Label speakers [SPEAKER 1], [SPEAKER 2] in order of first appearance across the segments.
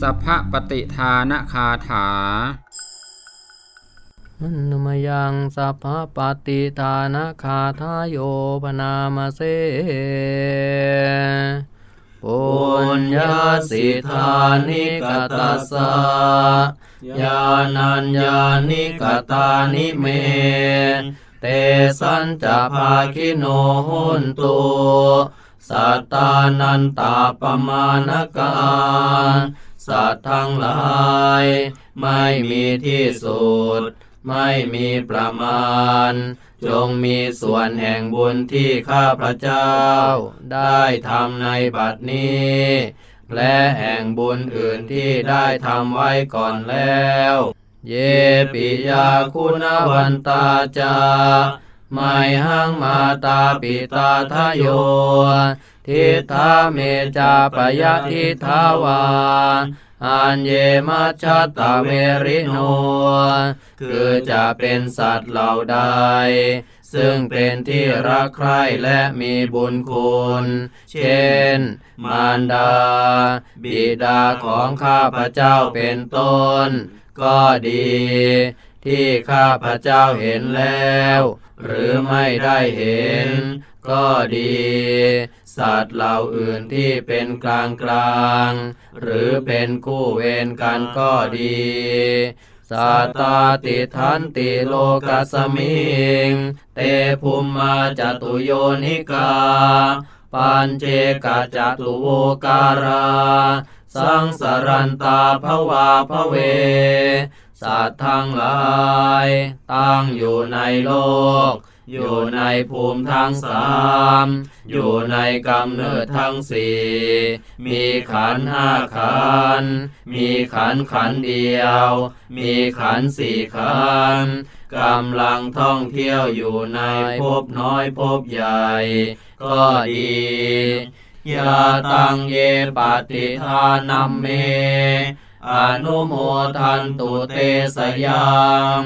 [SPEAKER 1] สัพพปฏิทานคาถา
[SPEAKER 2] นมยังสัพพปฏิทานคาทายโยปนามเสปุญญาสิทานิกตัสสะญาณัญญานิกตานิเม เตสันจะภาคิโนหุนตุ สัตตานันตาปมาณกาสัตว์ทั้งหลาย ไม่มีที่สุด ไม่มีประมาณ จงมีส่วนแห่งบุญที่ข้าพระเจ้า ได้ทำในบัดนี้ และแห่งบุญอื่นที่ได้ทำไว้ก่อนแล้ว เยปิยาคุณวันตาจา ไม่หังมาตาปิตาทะโย ทิทาเมจาปยะทิทาวาอันเยมัชชตตเวริโน คือจะเป็นสัตว์เหล่าใด ซึ่งเป็นที่รักใคร่และมีบุญคุณ เช่น มารดา บิดาของข้าพระเจ้าเป็นต้น ก็ดี ที่ข้าพระเจ้าเห็นแล้ว หรือไม่ได้เห็น ก็ดี สัตว์เหล่าอื่นที่เป็นกลางกลาง หรือเป็นคู่เวรกันก็ดีสัตตาติทันติโลกัสมิง เตภุมมาจตุโยนิกา ปัญเจกะจตุโวการา สังสารันตาภวาภเว สัตว์ทั้งหลาย ตั้งอยู่ในโลก อยู่ในภูมิทั้งสาม อยู่ในกำเนิดทั้งสี่ มีขันห้าขัน มีขันขันเดียว มีขันสี่ขันกำลังท่องเที่ยวอยู่ในภพน้อยภพใหญ่ ก็ดียาตังเยปฏิทานัมเม อนุโมทันตุเตสยัง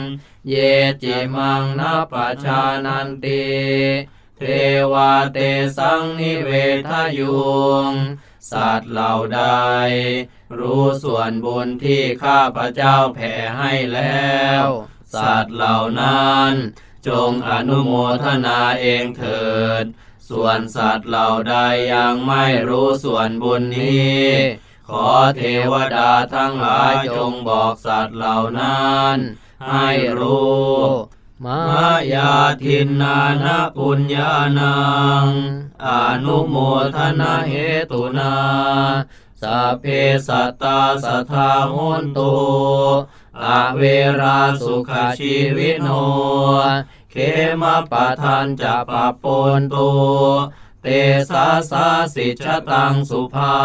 [SPEAKER 2] เยจิมังนาปชานันติเทวาเตสังนิเวทยุงสัตว์เหล่าใด รู้ส่วนบุญที่ข้าพระเจ้าแผ่ให้แล้ว สัตว์เหล่านั้น จงอนุโมทนาเองเถิด ส่วนสัตว์เหล่าใดยังไม่รู้ส่วนบุญนี้ ขอเทวดาทั้งหลายจงบอกสัตว์เหล่านั้น ให้รู้มายาทินนานาปุญญานัง อนุโมทนาเหตุนาสัพเพสัตตาสัทธาโหนตุอาเวราสุขชีวิโน เขมาปะทันจะปะปนตุเตสาสาสิชตังสุภา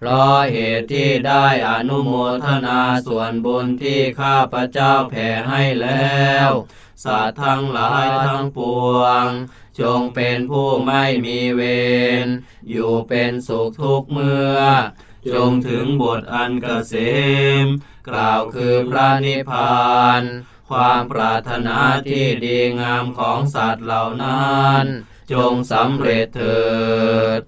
[SPEAKER 2] เพราะเหตุที่ได้อนุโมทนาส่วนบุญที่ข้าพระเจ้าแผ่ให้แล้วสัตว์ทั้งหลายทั้งปวง จงเป็นผู้ไม่มีเวรอยู่เป็นสุขทุกเมื่อ จงถึงบทอันเกษม กล่าวคือพระนิพพาน ความปรารถนาที่ดีงามของสัตว์เหล่านั้น จงสำเร็จเถิด